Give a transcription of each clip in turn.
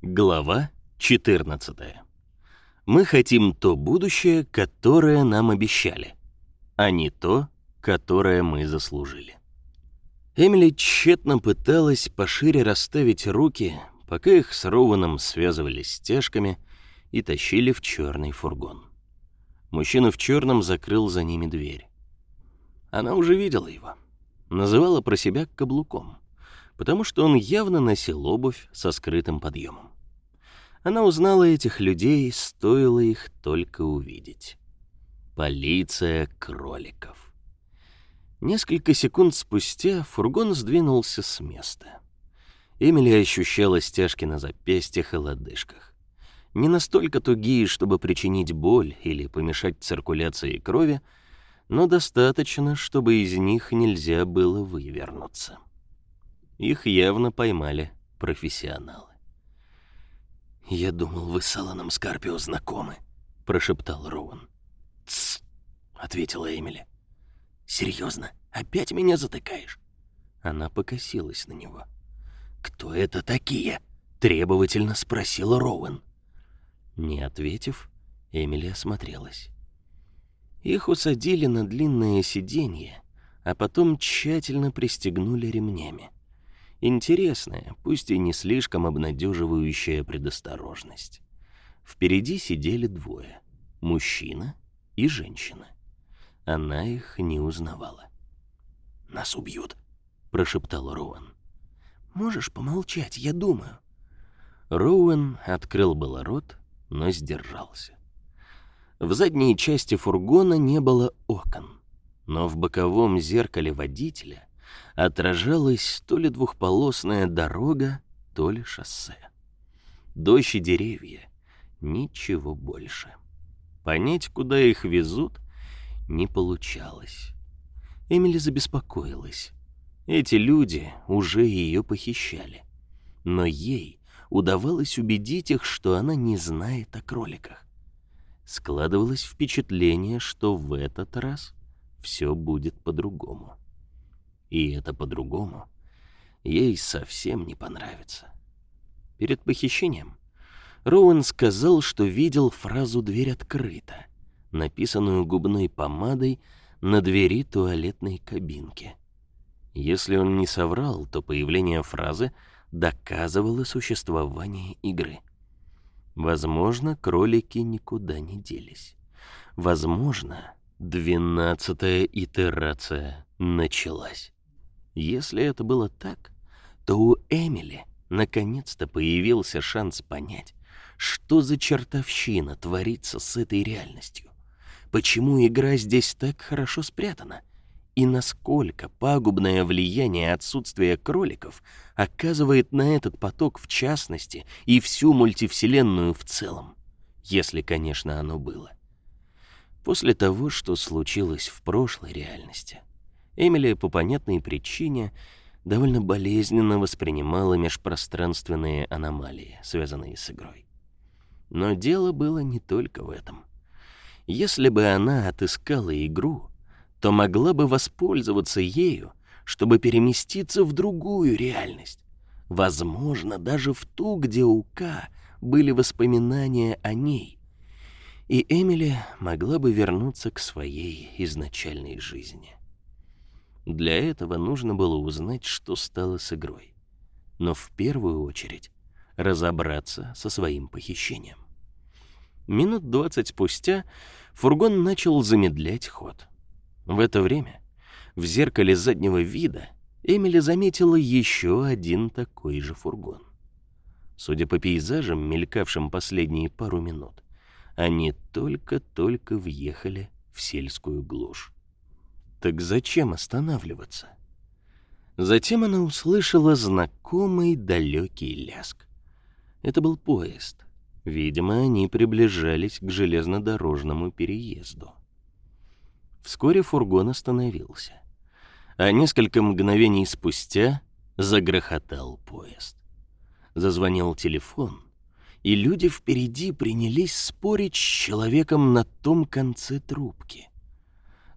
Глава 14. Мы хотим то будущее, которое нам обещали, а не то, которое мы заслужили. Эмили тщетно пыталась пошире расставить руки, пока их с Роуэном связывали стяжками и тащили в черный фургон. Мужчина в черном закрыл за ними дверь. Она уже видела его. Называла про себя каблуком, потому что он явно носил обувь со скрытым подъемом. Она узнала этих людей, стоило их только увидеть. Полиция кроликов. Несколько секунд спустя фургон сдвинулся с места. Эмили ощущала стяжки на запястьях и лодыжках. Не настолько тугие, чтобы причинить боль или помешать циркуляции крови, но достаточно, чтобы из них нельзя было вывернуться. Их явно поймали профессионалы. «Я думал, вы с Аланом Скарпио знакомы», — прошептал Роуэн. «Тсс», — ответила Эмили. Серьезно? Опять меня затыкаешь?» Она покосилась на него. «Кто это такие?» — требовательно спросила Роуэн. Не ответив, Эмили осмотрелась. Их усадили на длинное сиденье, а потом тщательно пристегнули ремнями. Интересная, пусть и не слишком обнадеживающая предосторожность. Впереди сидели двое — мужчина и женщина. Она их не узнавала. «Нас убьют», — прошептал Роуэн. «Можешь помолчать, я думаю». Роуэн открыл было рот, но сдержался. В задней части фургона не было окон, но в боковом зеркале водителя отражалась то ли двухполосная дорога, то ли шоссе. Дождь и деревья, ничего больше. Понять, куда их везут, не получалось. Эмили забеспокоилась. Эти люди уже ее похищали. Но ей удавалось убедить их, что она не знает о кроликах. Складывалось впечатление, что в этот раз все будет по-другому. И это по-другому ей совсем не понравится. Перед похищением Роуэн сказал, что видел фразу «дверь открыта», написанную губной помадой на двери туалетной кабинки. Если он не соврал, то появление фразы доказывало существование игры. Возможно, кролики никуда не делись. Возможно, двенадцатая итерация началась. Если это было так, то у Эмили наконец-то появился шанс понять, что за чертовщина творится с этой реальностью. Почему игра здесь так хорошо спрятана? И насколько пагубное влияние отсутствия кроликов оказывает на этот поток в частности и всю мультивселенную в целом, если, конечно, оно было. После того, что случилось в прошлой реальности, Эмили по понятной причине довольно болезненно воспринимала межпространственные аномалии, связанные с игрой. Но дело было не только в этом. Если бы она отыскала игру, то могла бы воспользоваться ею, чтобы переместиться в другую реальность. Возможно, даже в ту, где у К были воспоминания о ней. И Эмили могла бы вернуться к своей изначальной жизни. Для этого нужно было узнать, что стало с игрой. Но в первую очередь разобраться со своим похищением. Минут двадцать спустя фургон начал замедлять ход. В это время в зеркале заднего вида Эмили заметила еще один такой же фургон. Судя по пейзажам, мелькавшим последние пару минут, они только-только въехали в сельскую глушь. Так зачем останавливаться? Затем она услышала знакомый далекий ляск. Это был поезд. Видимо, они приближались к железнодорожному переезду. Вскоре фургон остановился, а несколько мгновений спустя загрохотал поезд. Зазвонил телефон, и люди впереди принялись спорить с человеком на том конце трубки.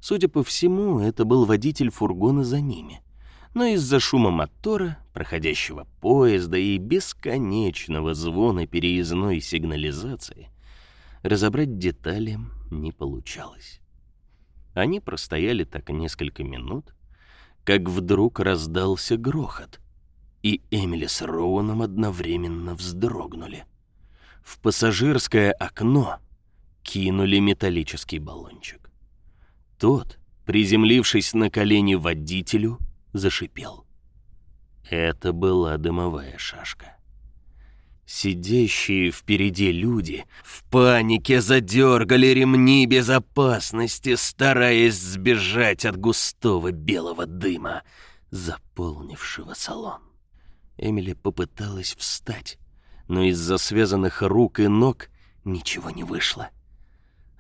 Судя по всему, это был водитель фургона за ними, но из-за шума мотора, проходящего поезда и бесконечного звона переездной сигнализации разобрать детали не получалось. Они простояли так несколько минут, как вдруг раздался грохот, и Эмили с Роуаном одновременно вздрогнули. В пассажирское окно кинули металлический баллончик. Тот, приземлившись на колени водителю, зашипел. Это была дымовая шашка. Сидящие впереди люди в панике задергали ремни безопасности, стараясь сбежать от густого белого дыма, заполнившего салон. Эмили попыталась встать, но из-за связанных рук и ног ничего не вышло.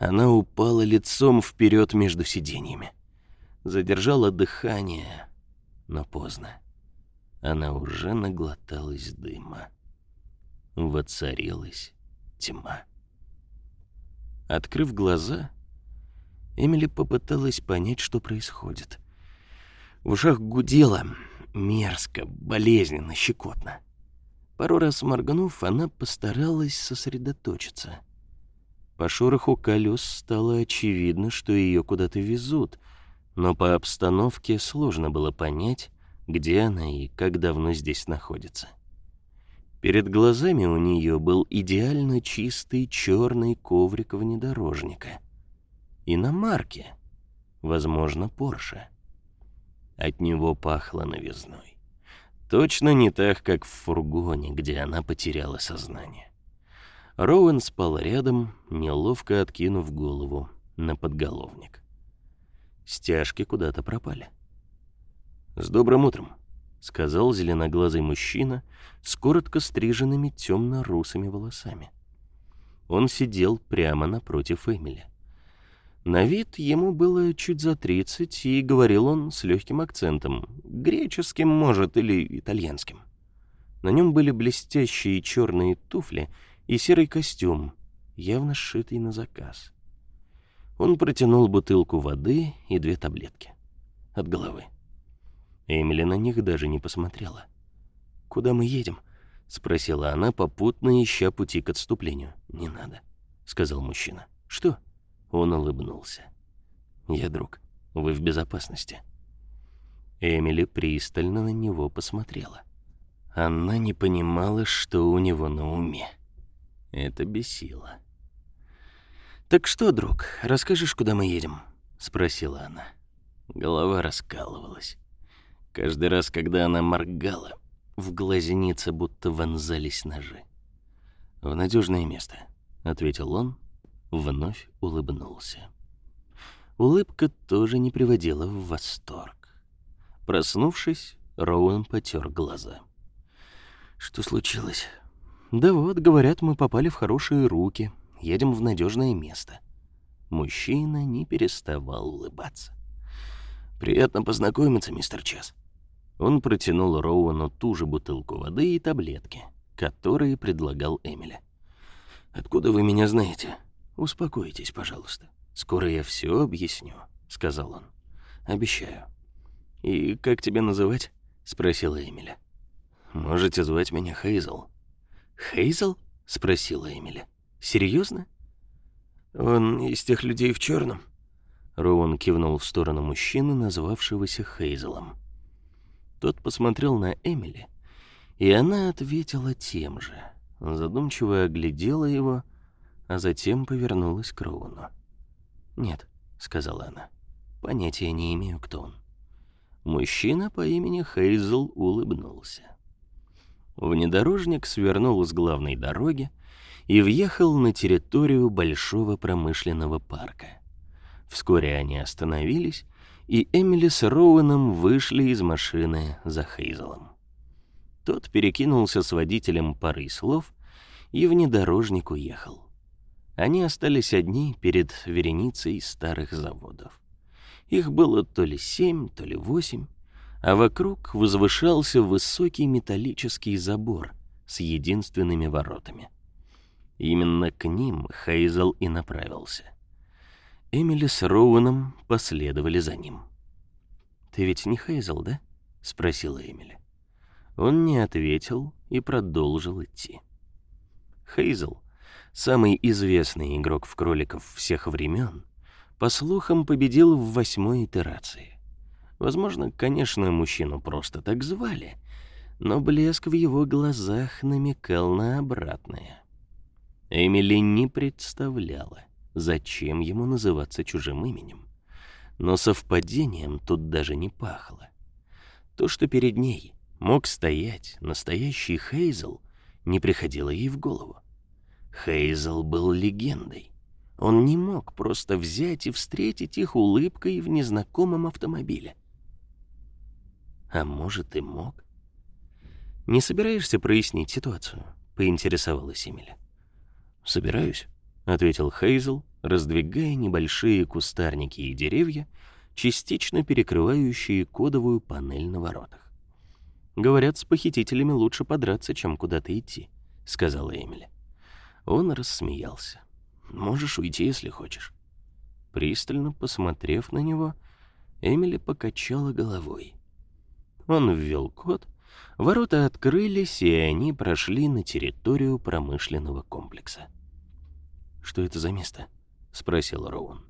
Она упала лицом вперед между сиденьями. Задержала дыхание, но поздно. Она уже наглоталась дыма. Воцарилась тьма. Открыв глаза, Эмили попыталась понять, что происходит. В ушах гудело, мерзко, болезненно, щекотно. Пару раз моргнув, она постаралась сосредоточиться. По шороху колес стало очевидно, что ее куда-то везут, но по обстановке сложно было понять, где она и как давно здесь находится. Перед глазами у нее был идеально чистый черный коврик внедорожника. И на марке, возможно, Порше. От него пахло новизной. Точно не так, как в фургоне, где она потеряла сознание. Роуэн спал рядом, неловко откинув голову на подголовник. Стяжки куда-то пропали. «С добрым утром», — сказал зеленоглазый мужчина с коротко стриженными темно-русыми волосами. Он сидел прямо напротив Эмили. На вид ему было чуть за тридцать, и говорил он с легким акцентом, греческим, может, или итальянским. На нем были блестящие черные туфли и серый костюм, явно сшитый на заказ. Он протянул бутылку воды и две таблетки. От головы. Эмили на них даже не посмотрела. «Куда мы едем?» — спросила она, попутно ища пути к отступлению. «Не надо», — сказал мужчина. «Что?» Он улыбнулся. «Я друг. Вы в безопасности». Эмили пристально на него посмотрела. Она не понимала, что у него на уме. Это бесило. «Так что, друг, расскажешь, куда мы едем?» — спросила она. Голова раскалывалась. Каждый раз, когда она моргала, в глазнице будто вонзались ножи. «В надежное место», — ответил он, вновь улыбнулся. Улыбка тоже не приводила в восторг. Проснувшись, Роуэн потер глаза. «Что случилось?» «Да вот, говорят, мы попали в хорошие руки, едем в надежное место». Мужчина не переставал улыбаться. «Приятно познакомиться, мистер Час». Он протянул Роуэну ту же бутылку воды и таблетки, которые предлагал Эмили. «Откуда вы меня знаете?» «Успокойтесь, пожалуйста. Скоро я все объясню», — сказал он. «Обещаю». «И как тебя называть?» — спросила Эмили. «Можете звать меня Хейзел». «Хейзел?» — спросила Эмили. «Серьезно?» «Он из тех людей в черном. Роуэн кивнул в сторону мужчины, назвавшегося Хейзелом. Тот посмотрел на Эмили, и она ответила тем же. Задумчиво оглядела его а затем повернулась к Роуну. «Нет», — сказала она, — «понятия не имею, кто он». Мужчина по имени Хейзел улыбнулся. Внедорожник свернул с главной дороги и въехал на территорию большого промышленного парка. Вскоре они остановились, и Эмили с Роуэном вышли из машины за Хейзелом. Тот перекинулся с водителем парой слов, и внедорожник уехал. Они остались одни перед вереницей старых заводов. Их было то ли семь, то ли восемь, а вокруг возвышался высокий металлический забор с единственными воротами. Именно к ним Хейзел и направился. Эмили с Роуэном последовали за ним. «Ты ведь не Хейзел, да?» — спросила Эмили. Он не ответил и продолжил идти. Хейзел, самый известный игрок в кроликов всех времен, по слухам, победил в восьмой итерации. Возможно, конечно, мужчину просто так звали, но блеск в его глазах намекал на обратное. Эмили не представляла, зачем ему называться чужим именем. Но совпадением тут даже не пахло. То, что перед ней мог стоять настоящий Хейзел, не приходило ей в голову. Хейзел был легендой. Он не мог просто взять и встретить их улыбкой в незнакомом автомобиле. А может и мог. «Не собираешься прояснить ситуацию?» — поинтересовалась Эмили. «Собираюсь», — ответил Хейзел, раздвигая небольшие кустарники и деревья, частично перекрывающие кодовую панель на воротах. «Говорят, с похитителями лучше подраться, чем куда-то идти», — сказала Эмили. Он рассмеялся. «Можешь уйти, если хочешь». Пристально посмотрев на него, Эмили покачала головой. Он ввел код, ворота открылись, и они прошли на территорию промышленного комплекса. «Что это за место?» — спросил Роун.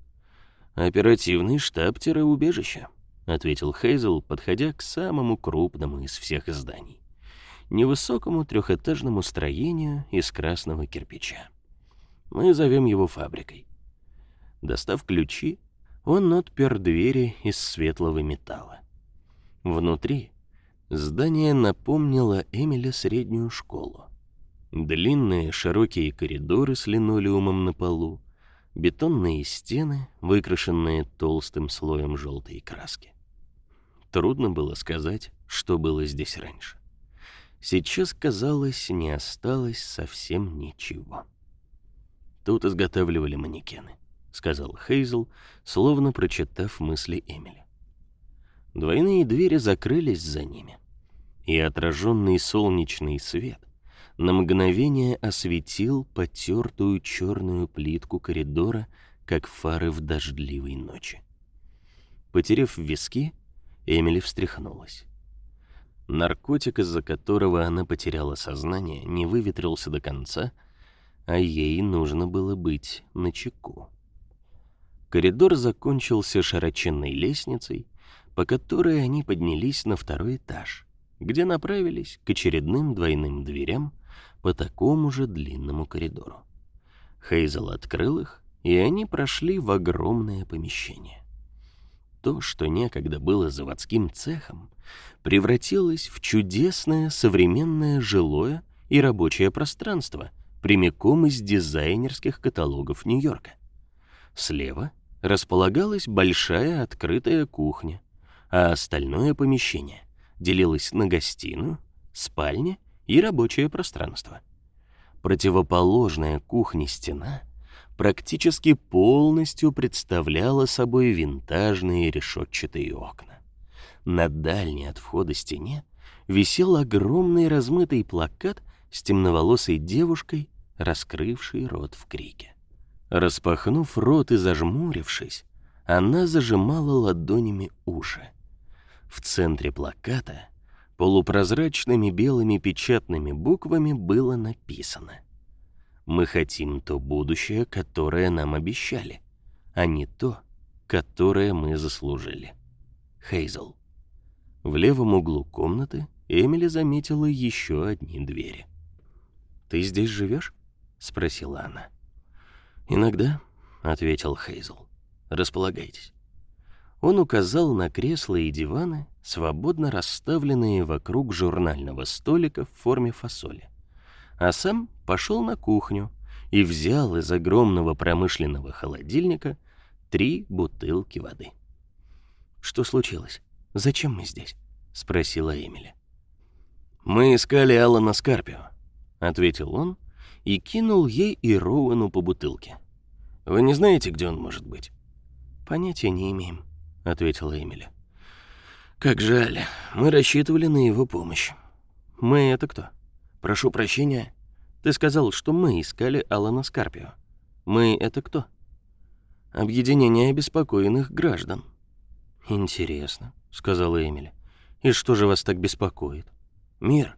«Оперативный штаб убежища», — ответил Хейзел, подходя к самому крупному из всех зданий невысокому трехэтажному строению из красного кирпича. Мы зовем его фабрикой. Достав ключи, он отпер двери из светлого металла. Внутри здание напомнило Эмиля среднюю школу. Длинные широкие коридоры с линолеумом на полу, бетонные стены, выкрашенные толстым слоем желтой краски. Трудно было сказать, что было здесь раньше. Сейчас, казалось, не осталось совсем ничего. Тут изготавливали манекены, сказал Хейзел, словно прочитав мысли Эмили. Двойные двери закрылись за ними, и отраженный солнечный свет на мгновение осветил потертую черную плитку коридора, как фары в дождливой ночи. Потерев виски, Эмили встряхнулась. Наркотик, из-за которого она потеряла сознание, не выветрился до конца, а ей нужно было быть начеку. Коридор закончился широченной лестницей, по которой они поднялись на второй этаж, где направились к очередным двойным дверям по такому же длинному коридору. Хейзел открыл их, и они прошли в огромное помещение. То, что некогда было заводским цехом, превратилось в чудесное современное жилое и рабочее пространство, прямиком из дизайнерских каталогов Нью-Йорка. Слева располагалась большая открытая кухня, а остальное помещение делилось на гостиную, спальню и рабочее пространство. Противоположная кухне стена практически полностью представляла собой винтажные решетчатые окна. На дальней от входа стене висел огромный размытый плакат с темноволосой девушкой, раскрывшей рот в крике. Распахнув рот и зажмурившись, она зажимала ладонями уши. В центре плаката полупрозрачными белыми печатными буквами было написано: "Мы хотим то будущее, которое нам обещали, а не то, которое мы заслужили". Хейзел. В левом углу комнаты Эмили заметила еще одни двери. «Ты здесь живешь?» — спросила она. «Иногда», — ответил Хейзел. «Располагайтесь». Он указал на кресла и диваны, свободно расставленные вокруг журнального столика в форме фасоли. А сам пошел на кухню и взял из огромного промышленного холодильника три бутылки воды. «Что случилось?» «Зачем мы здесь?» — спросила Эмили. «Мы искали Алана Скарпио», — ответил он и кинул ей и Роуэну по бутылке. «Вы не знаете, где он может быть?» «Понятия не имеем», — ответила Эмили. «Как жаль, мы рассчитывали на его помощь». «Мы — это кто?» «Прошу прощения. Ты сказал, что мы искали Алана Скарпио. Мы — это кто?» «Объединение обеспокоенных граждан». «Интересно», — сказала Эмили. И что же вас так беспокоит? Мир.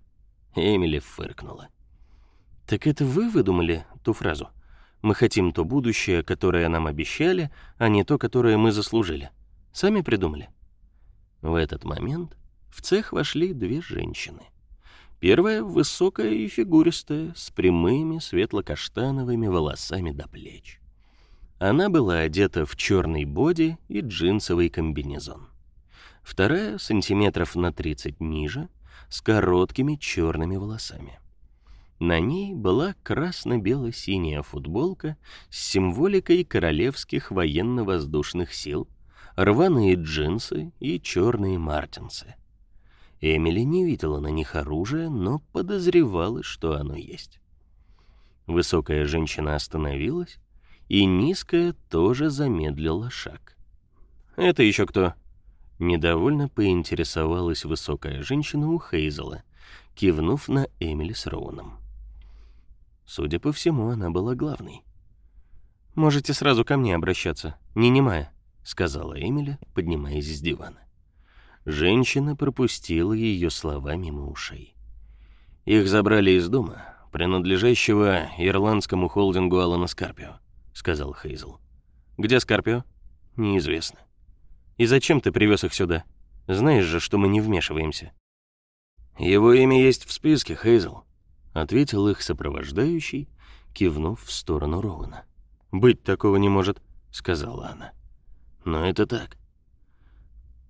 Эмили фыркнула. Так это вы выдумали ту фразу? Мы хотим то будущее, которое нам обещали, а не то, которое мы заслужили. Сами придумали. В этот момент в цех вошли две женщины. Первая высокая и фигуристая, с прямыми светло-каштановыми волосами до плеч. Она была одета в черный боди и джинсовый комбинезон. Вторая сантиметров на 30 ниже, с короткими черными волосами. На ней была красно-бело-синяя футболка с символикой королевских военно-воздушных сил, рваные джинсы и черные мартинсы. Эмили не видела на них оружия, но подозревала, что оно есть. Высокая женщина остановилась, и низкая тоже замедлила шаг. «Это еще кто?» Недовольно поинтересовалась высокая женщина у Хейзела, кивнув на Эмили с Роуном. Судя по всему, она была главной. «Можете сразу ко мне обращаться, не немая», — сказала Эмили, поднимаясь с дивана. Женщина пропустила ее слова мимо ушей. Их забрали из дома, принадлежащего ирландскому холдингу Алана Скарпио, сказал Хейзел. Где Скарпио? Неизвестно. И зачем ты привез их сюда? Знаешь же, что мы не вмешиваемся. Его имя есть в списке, Хейзел, ответил их сопровождающий, кивнув в сторону Роуна. Быть такого не может, сказала она. Но это так.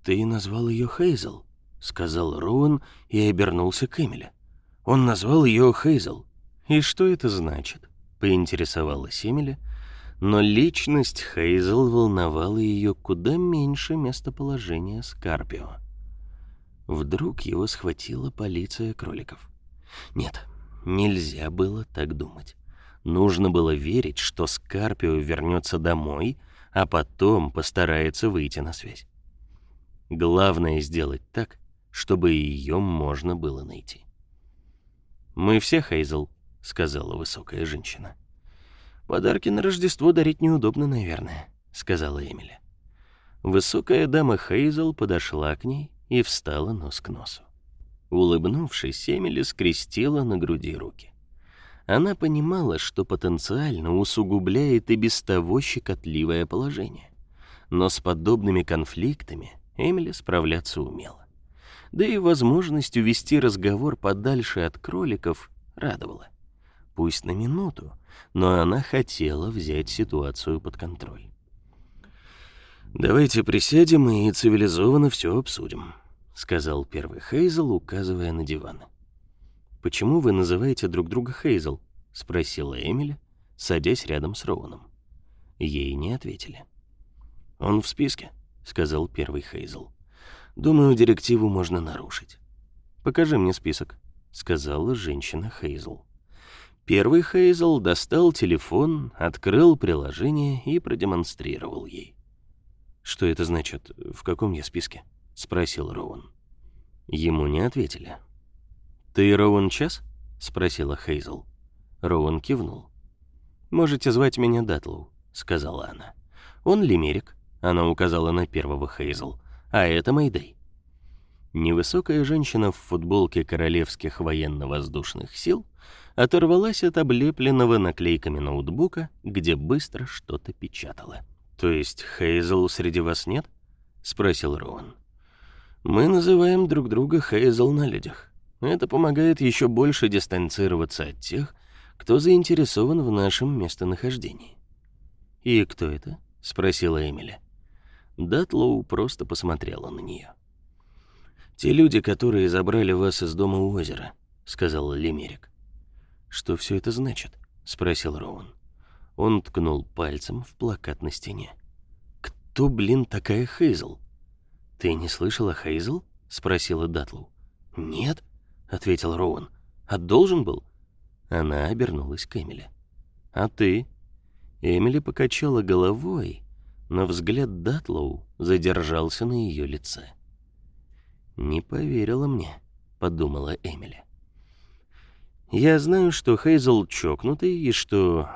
«Ты назвал ее Хейзел», — сказал Роуэн и обернулся к Эмили. «Он назвал ее Хейзел». «И что это значит?» — поинтересовалась Эмили, но личность Хейзел волновала ее куда меньше местоположения Скарпио. Вдруг его схватила полиция кроликов. Нет, нельзя было так думать. Нужно было верить, что Скарпио вернется домой, а потом постарается выйти на связь. Главное сделать так, чтобы ее можно было найти. «Мы все, Хейзел», — сказала высокая женщина. «Подарки на Рождество дарить неудобно, наверное», — сказала Эмили. Высокая дама Хейзел подошла к ней и встала нос к носу. Улыбнувшись, Эмили скрестила на груди руки. Она понимала, что потенциально усугубляет и без того щекотливое положение. Но с подобными конфликтами Эмили справляться умела. Да и возможность увести разговор подальше от кроликов радовала. Пусть на минуту, но она хотела взять ситуацию под контроль. «Давайте присядем и цивилизованно все обсудим», — сказал первый Хейзел, указывая на диван. «Почему вы называете друг друга Хейзел?» — спросила Эмили, садясь рядом с Роуном. Ей не ответили. «Он в списке», — сказал первый Хейзел. «Думаю, директиву можно нарушить». «Покажи мне список», — сказала женщина Хейзел. Первый Хейзел достал телефон, открыл приложение и продемонстрировал ей. «Что это значит? В каком я списке?» — спросил Роуэн. Ему не ответили. «Ты Роуэн Час?» — спросила Хейзел. Роуэн кивнул. «Можете звать меня Датлоу», — сказала она. «Он лимерик, она указала на первого Хейзел. А это Мэйдэй. Невысокая женщина в футболке королевских военно-воздушных сил оторвалась от облепленного наклейками ноутбука, где быстро что-то печатала. То есть Хейзел среди вас нет? спросил Роуэн. Мы называем друг друга Хейзел на людях. Это помогает еще больше дистанцироваться от тех, кто заинтересован в нашем местонахождении. И кто это? спросила Эмили. Датлоу просто посмотрела на нее. «Те люди, которые забрали вас из дома у озера», — сказал Лемерик. «Что все это значит?» — спросил Роуэн. Он ткнул пальцем в плакат на стене. «Кто, блин, такая Хейзл?» «Ты не слышала Хейзл?» — спросила Датлоу. «Нет», — ответил Роуэн. «А должен был?» Она обернулась к Эмили. «А ты?» Эмили покачала головой, но взгляд Датлоу задержался на ее лице. «Не поверила мне», — подумала Эмили. «Я знаю, что Хейзел чокнутый и что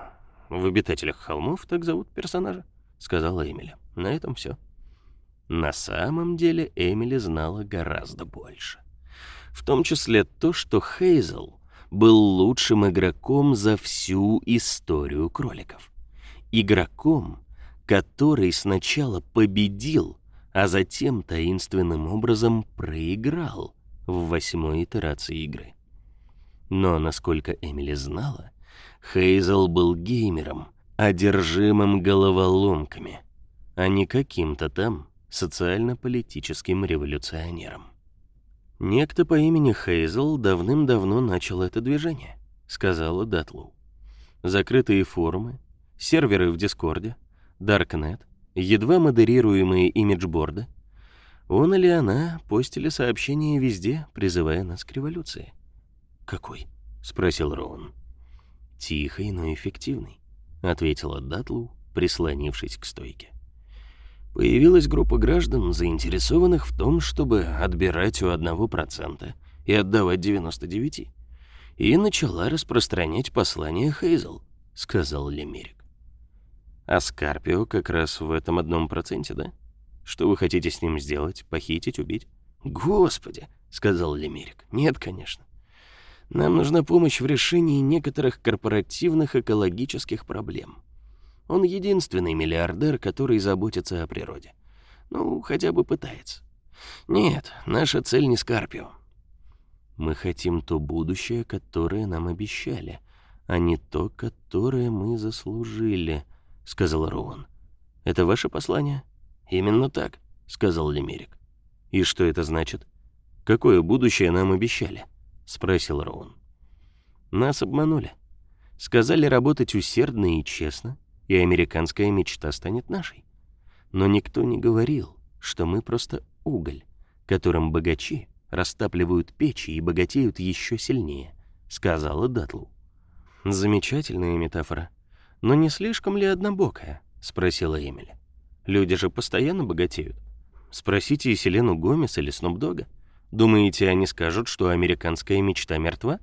в «Обитателях холмов» так зовут персонажа», — сказала Эмили. «На этом все. На самом деле Эмили знала гораздо больше. В том числе то, что Хейзел был лучшим игроком за всю историю кроликов. Игроком, который сначала победил, а затем таинственным образом проиграл в восьмой итерации игры. Но, насколько Эмили знала, Хейзел был геймером, одержимым головоломками, а не каким-то там социально-политическим революционером. Некто по имени Хейзел давным-давно начал это движение, сказала Датлу. Закрытые форумы, серверы в Дискорде, Даркнет, едва модерируемые имиджборды. Он или она постили сообщения везде, призывая нас к революции. «Какой?» — спросил Роун. «Тихий, но эффективный», — ответила Датлу, прислонившись к стойке. Появилась группа граждан, заинтересованных в том, чтобы отбирать у одного процента и отдавать 99. И начала распространять послание Хейзел, сказал Лемерик. А Скарпио как раз в этом одном проценте, да? Что вы хотите с ним сделать? Похитить, убить? Господи, сказал Лемерик. Нет, конечно. Нам нужна помощь в решении некоторых корпоративных экологических проблем. Он единственный миллиардер, который заботится о природе. Ну, хотя бы пытается. Нет, наша цель не Скарпио. Мы хотим то будущее, которое нам обещали, а не то, которое мы заслужили, сказал Роуэн. Это ваше послание? Именно так, сказал Лемерик. И что это значит? Какое будущее нам обещали? спросил Роуэн. Нас обманули. Сказали работать усердно и честно, и американская мечта станет нашей. Но никто не говорил, что мы просто уголь, которым богачи растапливают печи и богатеют еще сильнее, сказала Датлу. Замечательная метафора, но не слишком ли однобокая? спросила Эмили. Люди же постоянно богатеют. Спросите Селену Гомес или Снупдога. Думаете, они скажут, что американская мечта мертва?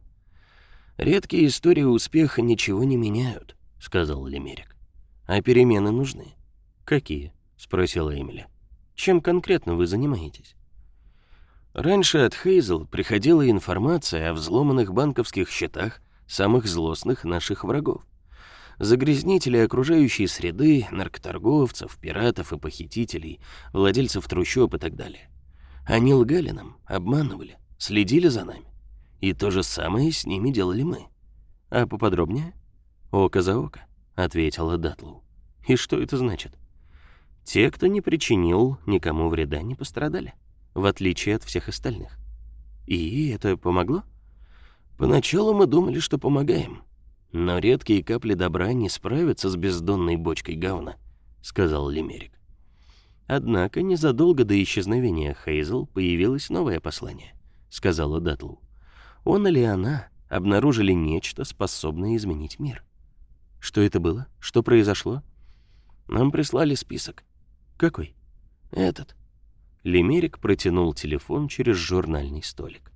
Редкие истории успеха ничего не меняют, сказал Лемерик. А перемены нужны. Какие? спросила Эмили. Чем конкретно вы занимаетесь? Раньше от Хейзел приходила информация о взломанных банковских счетах самых злостных наших врагов. Загрязнителей окружающей среды, наркоторговцев, пиратов и похитителей, владельцев трущоб и так далее. Они лгали нам, обманывали, следили за нами. И то же самое с ними делали мы. А поподробнее? Око за око. — ответила Датлу. «И что это значит?» «Те, кто не причинил никому вреда, не пострадали, в отличие от всех остальных. И это помогло?» «Поначалу мы думали, что помогаем, но редкие капли добра не справятся с бездонной бочкой говна», — сказал Лимерик. Однако незадолго до исчезновения Хейзел появилось новое послание, сказала Датлу. Он или она обнаружили нечто, способное изменить мир. Что это было? Что произошло? Нам прислали список. Какой? Этот. Лемерик протянул телефон через журнальный столик.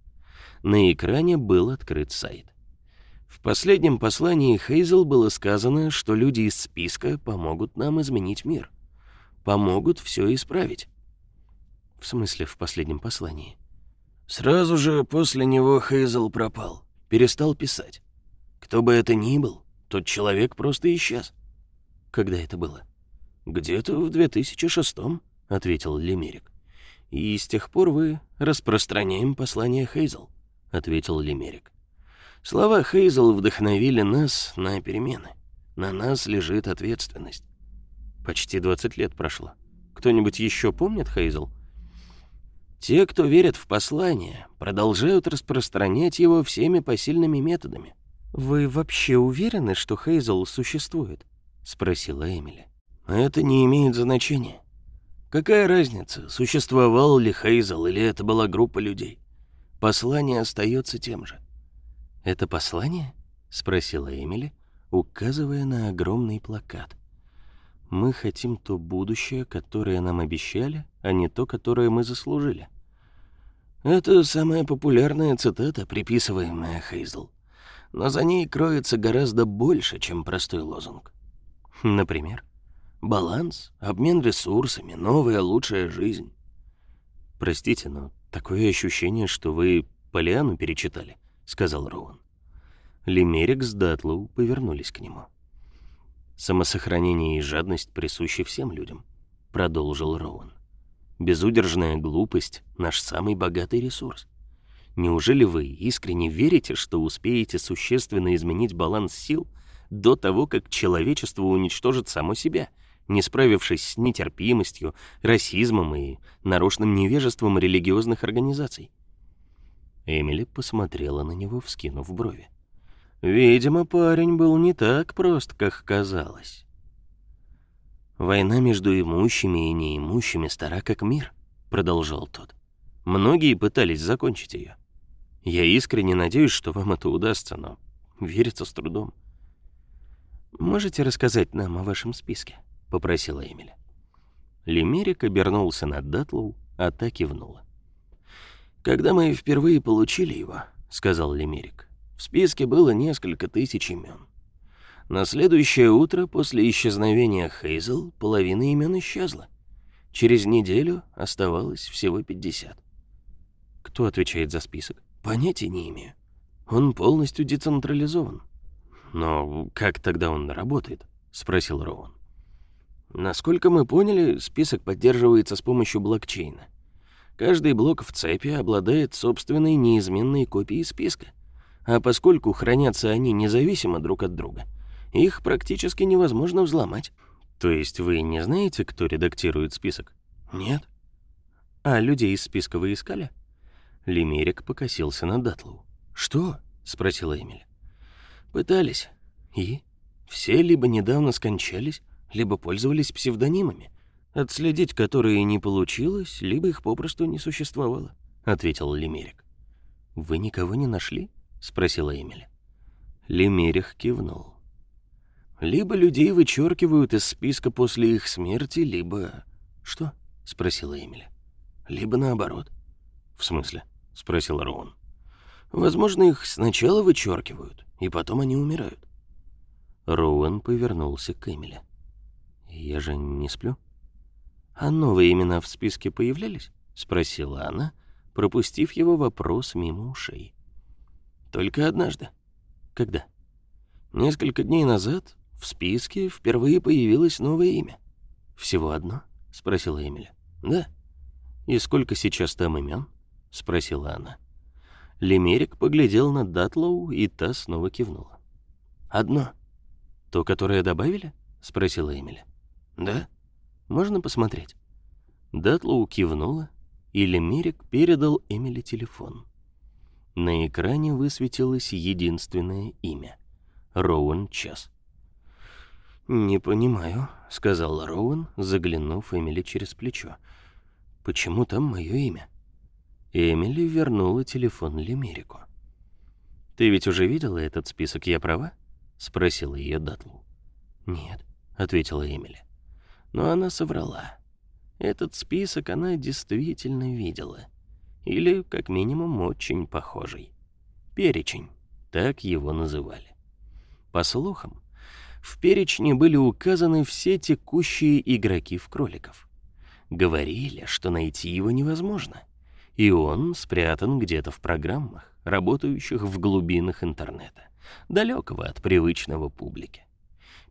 На экране был открыт сайт. В последнем послании Хейзел было сказано, что люди из списка помогут нам изменить мир. Помогут все исправить. В смысле, в последнем послании? Сразу же после него Хейзел пропал, перестал писать. Кто бы это ни был, тот человек просто исчез. Когда это было? Где-то в 2006-м, ответил Лемерик. И с тех пор вы распространяем послание Хейзел, ответил Лемерик. Слова Хейзел вдохновили нас на перемены. На нас лежит ответственность. Почти 20 лет прошло. Кто-нибудь еще помнит Хейзел? Те, кто верят в послание, продолжают распространять его всеми посильными методами. «Вы вообще уверены, что Хейзел существует?» — спросила Эмили. «Это не имеет значения. Какая разница, существовал ли Хейзел или это была группа людей? Послание остается тем же». «Это послание?» — спросила Эмили, указывая на огромный плакат. «Мы хотим то будущее, которое нам обещали, а не то, которое мы заслужили». Это самая популярная цитата, приписываемая Хейзел но за ней кроется гораздо больше, чем простой лозунг. Например, Баланс, обмен ресурсами, новая лучшая жизнь. «Простите, но такое ощущение, что вы Полиану перечитали», — сказал Роуэн. Лимерик с Датлоу повернулись к нему. «Самосохранение и жадность присущи всем людям», — продолжил Роуэн. «Безудержная глупость — наш самый богатый ресурс. Неужели вы искренне верите, что успеете существенно изменить баланс сил до того, как человечество уничтожит само себя, не справившись с нетерпимостью, расизмом и нарочным невежеством религиозных организаций?» Эмили посмотрела на него, вскинув брови. Видимо, парень был не так прост, как казалось. «Война между имущими и неимущими стара как мир», — продолжал тот. «Многие пытались закончить ее. Я искренне надеюсь, что вам это удастся, но верится с трудом». «Можете рассказать нам о вашем списке?» — попросила Эмили. Лемерик обернулся на Датлоу, а та кивнула. «Когда мы впервые получили его», — сказал Лемерик, в списке было несколько тысяч имен. На следующее утро после исчезновения Хейзел половина имен исчезла. Через неделю оставалось всего 50. Кто отвечает за список? Понятия не имею. Он полностью децентрализован. Но как тогда он работает? Спросил Роуан. Насколько мы поняли, список поддерживается с помощью блокчейна. Каждый блок в цепи обладает собственной неизменной копией списка а поскольку хранятся они независимо друг от друга, их практически невозможно взломать. То есть вы не знаете, кто редактирует список? Нет. А людей из списка вы искали? Лимерик покосился на Датлу. Что? спросила Эмиль. Пытались. И все либо недавно скончались, либо пользовались псевдонимами, отследить которые не получилось, либо их попросту не существовало, ответил Лимерик. Вы никого не нашли? — спросила Эмили. Лемерих кивнул. «Либо людей вычеркивают из списка после их смерти, либо...» «Что?» — спросила Эмили. «Либо наоборот». «В смысле?» — спросил Роун. «Возможно, их сначала вычеркивают, и потом они умирают». Роуэн повернулся к Эмили. «Я же не сплю?» «А новые имена в списке появлялись?» — спросила она, пропустив его вопрос мимо ушей. Только однажды. Когда? Несколько дней назад в списке впервые появилось новое имя. Всего одно? Спросила Эмили. Да. И сколько сейчас там имен? Спросила она. Лемерик поглядел на Датлоу, и та снова кивнула. «Одно». «То, которое добавили?» — спросила Эмили. «Да». «Можно посмотреть?» Датлоу кивнула, и Лемерик передал Эмили телефон. На экране высветилось единственное имя — Роуэн Час. «Не понимаю», — сказал Роуэн, заглянув Эмили через плечо. «Почему там мое имя?» Эмили вернула телефон Лемерику. «Ты ведь уже видела этот список, я права?» — спросила ее Датлу. «Нет», — ответила Эмили. Но она соврала. Этот список она действительно видела — или, как минимум, очень похожий. Перечень, так его называли. По слухам, в перечне были указаны все текущие игроки в кроликов. Говорили, что найти его невозможно, и он спрятан где-то в программах, работающих в глубинах интернета, далекого от привычного публики.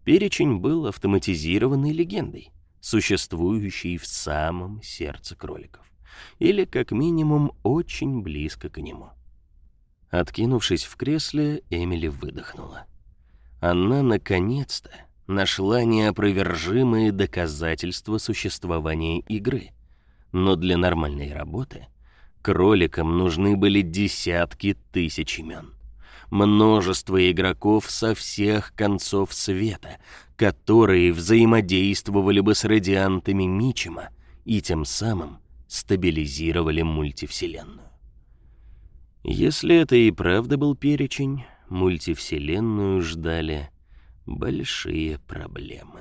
Перечень был автоматизированной легендой, существующей в самом сердце кроликов или, как минимум, очень близко к нему. Откинувшись в кресле, Эмили выдохнула. Она, наконец-то, нашла неопровержимые доказательства существования игры. Но для нормальной работы кроликам нужны были десятки тысяч имен. Множество игроков со всех концов света, которые взаимодействовали бы с радиантами Мичима и тем самым стабилизировали мультивселенную. Если это и правда был перечень, мультивселенную ждали большие проблемы.